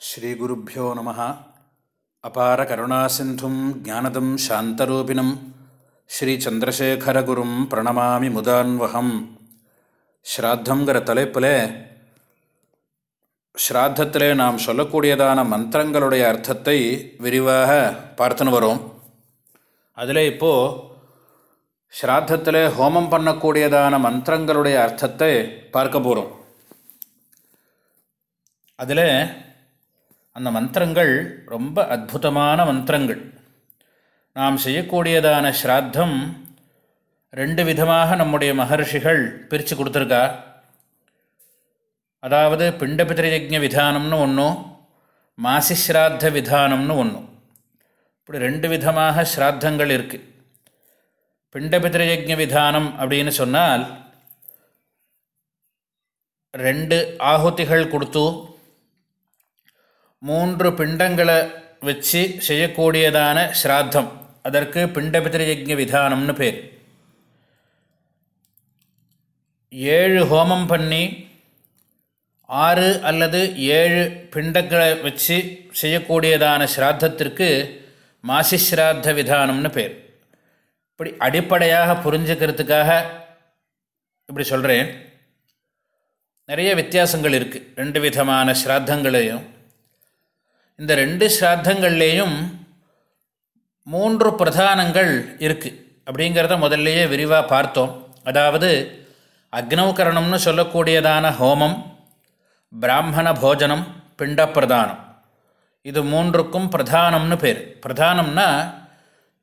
ஸ்ரீகுருப்போ நம அபார கருணாசிந்தும் ஜானதம் சாந்தரூபிணம். ஸ்ரீச்சந்திரசேகரகுரும் பிரணமாமி முதான்வகம் ஸ்ராத்தங்கிற தலைப்பில் ஸ்ராத்தத்திலே நாம் சொல்லக்கூடியதான மந்திரங்களுடைய அர்த்தத்தை விரிவாக பார்த்துன்னு வரோம். அதில் இப்போது ஸ்ராத்தத்தில் ஹோமம் பண்ணக்கூடியதான மந்திரங்களுடைய அர்த்தத்தை பார்க்க போகிறோம் அதில் அந்த மந்திரங்கள் ரொம்ப அற்புதமான மந்திரங்கள். நாம் செய்யக்கூடியதான ஸ்ராத்தம் ரெண்டு விதமாக நம்முடைய மகர்ஷிகள் பிரித்து கொடுத்துருக்கா. அதாவது பிண்டபித்திரயஜ விதானம்னு ஒன்றும் மாசிஸ்ராத்த விதானம்னு ஒன்றும் இப்படி ரெண்டு விதமாக ஸ்ராத்தங்கள் இருக்குது பிண்டபித்திரயஜ விதானம் அப்படின்னு சொன்னால் ரெண்டு ஆகுதிகள் கொடுத்து மூன்று பிண்டங்களை வச்சு செய்யக்கூடியதான ஸ்ராத்தம். அதற்கு பிண்டபித்திரயஜ விதானம்னு பேர். ஏழு ஹோமம் பண்ணி ஆறு அல்லது ஏழு பிண்டங்களை வச்சு செய்யக்கூடியதான ஸ்ராத்தத்திற்கு மாசிஸ்ராத்த விதானம்னு பேர். இப்படி அடிப்படையாக புரிஞ்சுக்கிறதுக்காக இப்படி சொல்கிறேன் நிறைய வித்தியாசங்கள் இருக்குது ரெண்டு விதமான ஸ்ராத்தங்களையும் இந்த ரெண்டு ஸ்ராத்தங்கள்லேயும் மூன்று பிரதானங்கள் இருக்குது அப்படிங்கிறத முதல்லையே விரிவாக பார்த்தோம். அதாவது அக்னோகரணம்னு சொல்லக்கூடியதான ஹோமம் பிராமண போஜனம் பிண்ட பிரதானம் இது மூன்றுக்கும் பிரதானம்னு பேர். பிரதானம்னா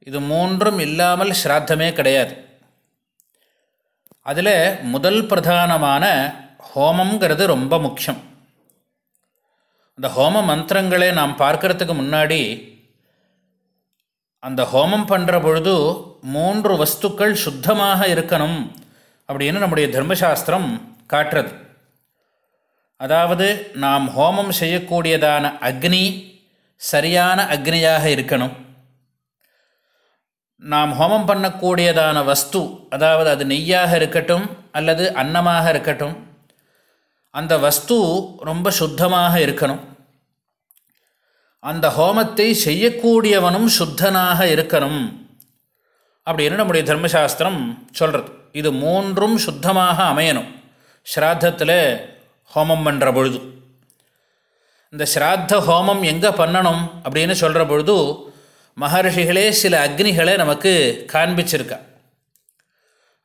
இது மூன்றும் இல்லாமல் ஸ்ராத்தமே கிடையாது. அதில் முதல் பிரதானமான ஹோமங்கிறது ரொம்ப முக்கியம். அந்த ஹோம மந்திரங்களை நாம் பார்க்கறதுக்கு முன்னாடி அந்த ஹோமம் பண்ணுற பொழுது மூன்று வஸ்துக்கள் சுத்தமாக இருக்கணும் அப்படின்னு நம்முடைய தர்மசாஸ்திரம் காட்டுறது. அதாவது நாம் ஹோமம் செய்யக்கூடியதான அக்னி சரியான அக்னியாக இருக்கணும். நாம் ஹோமம் பண்ணக்கூடியதான வஸ்து அதாவது அது நெய்யாக இருக்கட்டும் அல்லது அன்னமாக இருக்கட்டும் அந்த வஸ்து ரொம்ப சுத்தமாக இருக்கணும். அந்த ஹோமத்தை செய்யக்கூடியவனும் சுத்தனாக இருக்கணும். அப்படின்னு நம்முடைய தர்மசாஸ்திரம் சொல்கிறது இது மூன்றும் சுத்தமாக அமையணும். ஸ்ராத்தத்தில் ஹோமம் பண்ணுற பொழுது. இந்த ஸ்ராத்த ஹோமம் எங்கே பண்ணணும் அப்படின்னு சொல்கிற பொழுது மகர்ஷிகளே சில அக்னிகளை நமக்கு காண்பிச்சிருக்கா.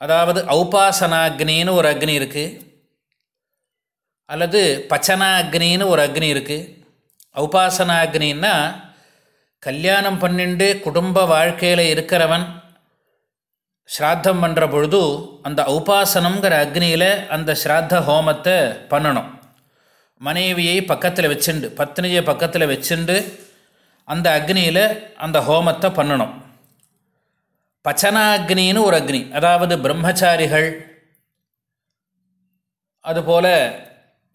அதாவது ஔபாசனாக்னின்னு ஒரு அக்னி இருக்குது அல்லது பச்சனாக்னின்னு ஒரு அக்னி இருக்குது ஔபாசனாக்னின்னா கல்யாணம் பண்ணிண்டு குடும்ப வாழ்க்கையில் இருக்கிறவன் ஸ்ராத்தம் பண்ணுற பொழுது அந்த உபாசனங்கிற அக்னியில் அந்த ஸ்ராத்த ஹோமத்தை பண்ணணும். மனைவியை பக்கத்தில் வச்சுண்டு பத்னியை பக்கத்தில் வச்சுண்டு அந்த அக்னியில் அந்த ஹோமத்தை பண்ணணும். பச்சனாக்னின்னு ஒரு அக்னி அதாவது பிரம்மச்சாரிகள் அதுபோல்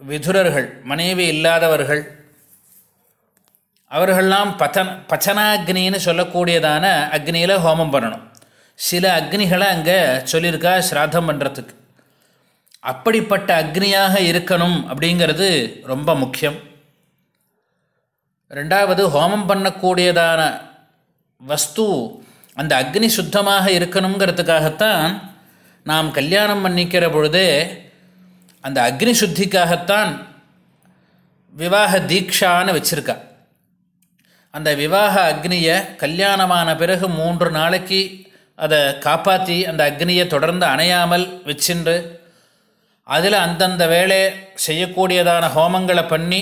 விதுரர்கள் மனைவி இல்லாதவர்கள் அவர்கள்லாம் பத்தன் பச்சனாக்னின்னு சொல்லக்கூடியதான அக்னியில் ஹோமம் பண்ணணும். சில அக்னிகளை அங்கே சொல்லியிருக்கா ஸ்ராத்தம் பண்ணுறதுக்கு அப்படிப்பட்ட அக்னியாக இருக்கணும் அப்படிங்கிறது ரொம்ப முக்கியம். ரெண்டாவது ஹோமம் பண்ணக்கூடியதான வஸ்து அந்த அக்னி சுத்தமாக இருக்கணுங்கிறதுக்காகத்தான் நாம் கல்யாணம் பண்ணிக்கிற பொழுதே அந்த அக்னி சுத்திக்காகத்தான் விவாக தீக்ஷான்னு வச்சுருக்கா. அந்த விவாக அக்னியை கல்யாணமான பிறகு மூன்று நாளைக்கு அதை காப்பாற்றி அந்த அக்னியை தொடர்ந்து அணையாமல் வச்சுண்டு அதில் அந்தந்த வேலை செய்யக்கூடியதான ஹோமங்களை பண்ணி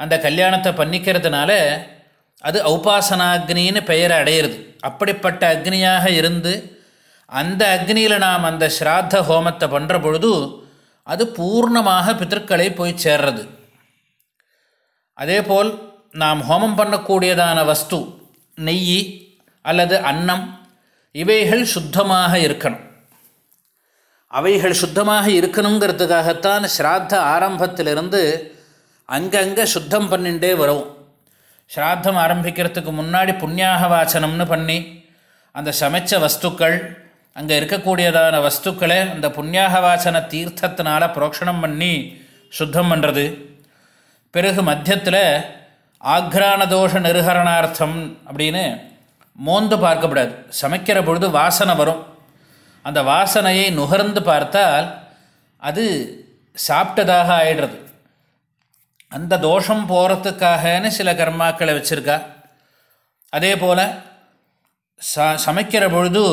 அந்த கல்யாணத்தை பண்ணிக்கிறதுனால அது ஔபாசனாக்னின்னு பெயரை அடையிறது. அப்படிப்பட்ட அக்னியாக இருந்து அந்த அக்னியில் நாம் அந்த ஸ்ராத்த ஹோமத்தை பண்ணுற பொழுது அது பூர்ணமாக பித்தர்களை போய் சேர்றது. அதேபோல் நாம் ஹோமம் பண்ணக்கூடியதான வஸ்து நெய் அல்லது அன்னம் இவைகள் சுத்தமாக இருக்கணும். அவைகள் சுத்தமாக இருக்கணுங்கிறதுக்காகத்தான் ஸ்ராத்த ஆரம்பத்திலிருந்து அங்கங்கே சுத்தம் பண்ணிகிட்டே வரும் ஸ்ராத்தம் ஆரம்பிக்கிறதுக்கு முன்னாடி புண்ணியாக வாசனம்னு பண்ணி அந்த சமைச்ச வஸ்துக்கள் அங்கே இருக்கக்கூடியதான வஸ்துக்களை அந்த புண்ணியாக வாசன தீர்த்தத்தினால் புரோக்ஷணம் பண்ணி சுத்தம் பண்ணுறது பிறகு மத்தியத்தில் ஆக்ரான தோஷ நிருகரணார்த்தம் அப்படின்னு மோந்து பார்க்கப்படாது. சமைக்கிற பொழுது வாசனை வரும். அந்த வாசனையை நுகர்ந்து பார்த்தால் அது சாப்பிட்டதாக ஆயிடுறது. அந்த தோஷம் போகிறதுக்காகன்னு சில கர்மாக்களை வச்சுருக்கா. அதே போல் ச சமைக்கிற பொழுது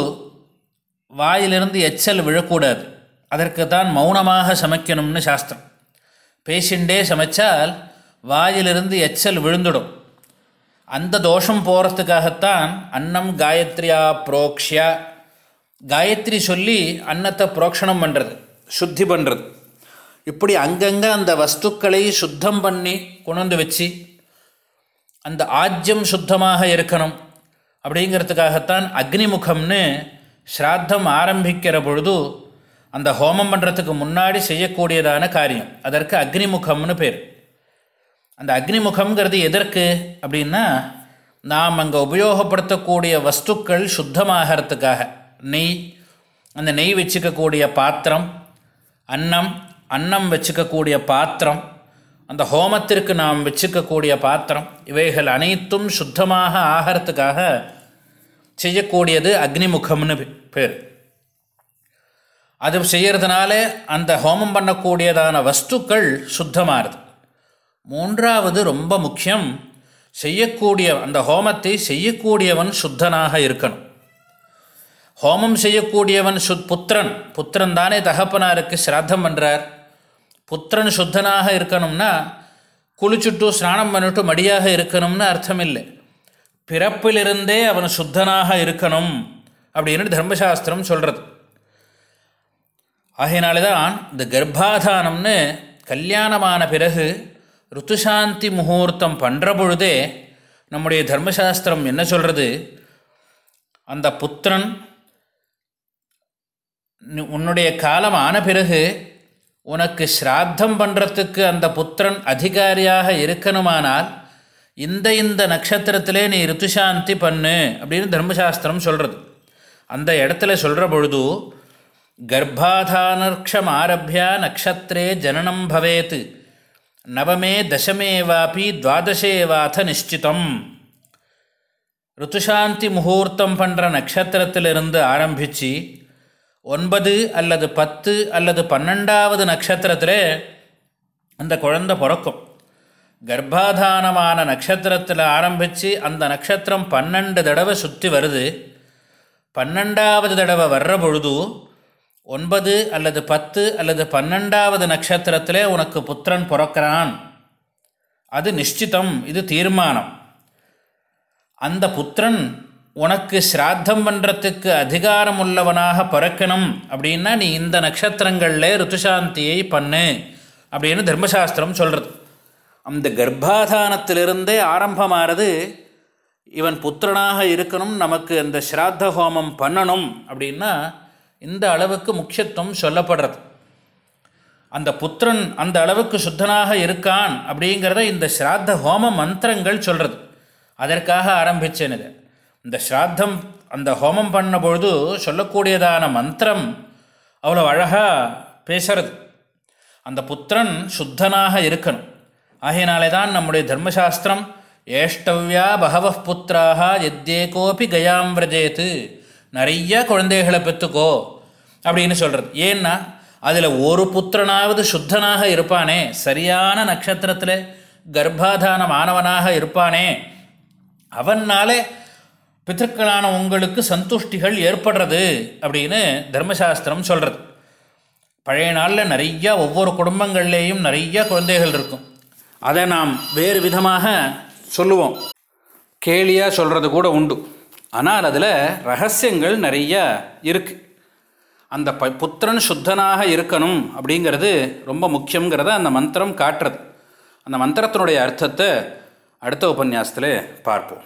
வாயிலிருந்து எச்சல் விழக்கூடாது. அதற்கு தான் மௌனமாக சமைக்கணும்னு சாஸ்திரம். பேசிண்டே சமைச்சால் வாயிலிருந்து எச்சல் விழுந்துடும். அந்த தோஷம் போகிறதுக்காகத்தான் அன்னம் காயத்ரியா புரோக்ஷியா. காயத்ரி சொல்லி அன்னத்தை புரோக்ஷணம் பண்ணுறது சுத்தி பண்ணுறது இப்படி அங்கங்கே அந்த வஸ்துக்களை சுத்தம் பண்ணி கொண்டு வச்சு அந்த ஆஜ்யம் சுத்தமாக இருக்கணும். அப்படிங்கிறதுக்காகத்தான் அக்னிமுகம்னு ஸ்ராத்தம் ஆரம்பிக்கிற பொழுது அந்த ஹோமம் பண்ணுறதுக்கு முன்னாடி செய்யக்கூடியதான காரியம். அதற்கு அக்னிமுகம்னு பேர். அந்த அக்னிமுகம்ங்கிறது எதற்கு அப்படின்னா நாம் அங்கே உபயோகப்படுத்தக்கூடிய வஸ்துக்கள் சுத்தமாகறதுக்காக. நெய் அந்த நெய் வச்சுக்கக்கூடிய பாத்திரம் அன்னம் அன்னம் வச்சுக்கக்கூடிய பாத்திரம் அந்த ஹோமத்திற்கு நாம் வச்சுக்கக்கூடிய பாத்திரம் இவைகள் அனைத்தும் சுத்தமாக ஆகிறதுக்காக செய்யக்கூடியது அக்னிமுகம்னு பேர். அது செய்கிறதுனால அந்த ஹோமம் பண்ணக்கூடியதான வஸ்துக்கள் சுத்தமாகுது மூன்றாவது ரொம்ப முக்கியம் செய்யக்கூடிய அந்த ஹோமத்தை செய்யக்கூடியவன் சுத்தனாக இருக்கணும். ஹோமம் செய்யக்கூடியவன் சுத் புத்திரன். புத்திரன் தானே தகப்பனாருக்கு சிராத்தம் பண்ணுறார் புத்திரன் சுத்தனாக இருக்கணும்னா குளிச்சுட்டு ஸ்நானம் பண்ணிட்டு மடியாக இருக்கணும்னு அர்த்தம் இல்லை பிறப்பிலிருந்தே அவன் சுத்தனாக இருக்கணும் அப்படின்னு தர்மசாஸ்திரம் சொல்கிறது ஆகையினால தான் இந்த கர்ப்பாதானம்னு கல்யாணமான பிறகு ருத்துசாந்தி முகூர்த்தம் பண்ணுற பொழுதே நம்முடைய தர்மசாஸ்திரம் என்ன சொல்கிறது அந்த புத்திரன் உன்னுடைய காலம் ஆன பிறகு உனக்கு ஸ்ராத்தம் பண்ணுறத்துக்கு அந்த புத்திரன் அதிகாரியாக இருக்கணுமானால் இந்த இந்த நட்சத்திரத்திலே நீ ரித்துசாந்தி பண்ணு அப்படின்னு தர்மசாஸ்திரம் சொல்கிறது அந்த இடத்துல சொல்கிற பொழுது கர்ப்பாதானர்க்ஷம் ஆரம்பியா நக்ஷத்திரே ஜனனம் பவேத் நவமே தசமே வாபி துவாதசே வாத நிச்சிதம் ருத்துசாந்தி முகூர்த்தம் பண்ணுற நட்சத்திரத்திலிருந்து ஆரம்பித்து ஒன்பது அல்லது பத்து அல்லது பன்னெண்டாவது நட்சத்திரத்தில் அந்த குழந்தை பிறக்கும். கர்ப்பாதானமான நட்சத்திரத்தில் ஆரம்பித்து அந்த நட்சத்திரம் பன்னெண்டு தடவை சுற்றி வருது. பன்னெண்டாவது தடவை வர்ற பொழுது ஒன்பது அல்லது பத்து அல்லது பன்னெண்டாவது நட்சத்திரத்தில் உனக்கு புத்திரன் பிறக்கிறான். அது நிச்சிதம் இது தீர்மானம். அந்த புத்திரன் உனக்கு ஸ்ராத்தம் பண்ணுறதுக்கு அதிகாரம் உள்ளவனாக பிறக்கணும் அப்படின்னா நீ இந்த நட்சத்திரங்களில் ருத்துசாந்தியை பண்ணு அப்படின்னு தர்மசாஸ்திரம் சொல்கிறது அந்த கர்ப்பாதானத்திலிருந்தே ஆரம்பமாகிறது இவன் புத்திரனாக இருக்கணும் நமக்கு அந்த ஸ்ராத்த ஹோமம் பண்ணணும் அப்படின்னா இந்த அளவுக்கு முக்கியத்துவம் சொல்லப்படுறது. அந்த புத்திரன் அந்த அளவுக்கு சுத்தனாக இருக்கான் அப்படிங்கிறத இந்த ஸ்ராத்த ஹோம மந்திரங்கள் சொல்கிறது அதற்காக ஆரம்பித்தேன் இது. இந்த ஸ்ராத்தம் அந்த ஹோமம் பண்ண பொழுது சொல்லக்கூடியதான மந்திரம் அவ்வளோ அழகாக பேசுறது. அந்த புத்திரன் சுத்தனாக இருக்கணும். ஆகையினாலே தான் நம்முடைய தர்மசாஸ்திரம் ஏஷ்டவ்யா பகவ புத்திராக கோபி கயாம் விரஜேத்து நிறைய குழந்தைகளை பெற்றுக்கோ அப்படின்னு சொல்கிறது ஏன்னா அதில் ஒரு புத்திரனாவது சுத்தனாக இருப்பானே சரியான நட்சத்திரத்தில் கர்ப்பாதான மாணவனாக இருப்பானே அவனாலே பித்திருக்களான உங்களுக்கு சந்துஷ்டிகள் ஏற்படுறது அப்படின்னு தர்மசாஸ்திரம் சொல்கிறது பழைய நாளில் நிறையா ஒவ்வொரு குடும்பங்கள்லேயும் நிறைய குழந்தைகள் இருக்கும். அதை நாம் வேறு விதமாக சொல்லுவோம். கேலியாக சொல்கிறது கூட உண்டு. ஆனால் அதில் ரகசியங்கள் நிறையா இருக்குது அந்த ப புத்திரன் சுத்தனாக இருக்கணும் அப்படிங்கிறது ரொம்ப முக்கியங்கிறத அந்த மந்திரம் காட்டுறது. அந்த மந்திரத்தினுடைய அர்த்தத்தை அடுத்த உபன்யாசத்தில் பார்ப்போம்.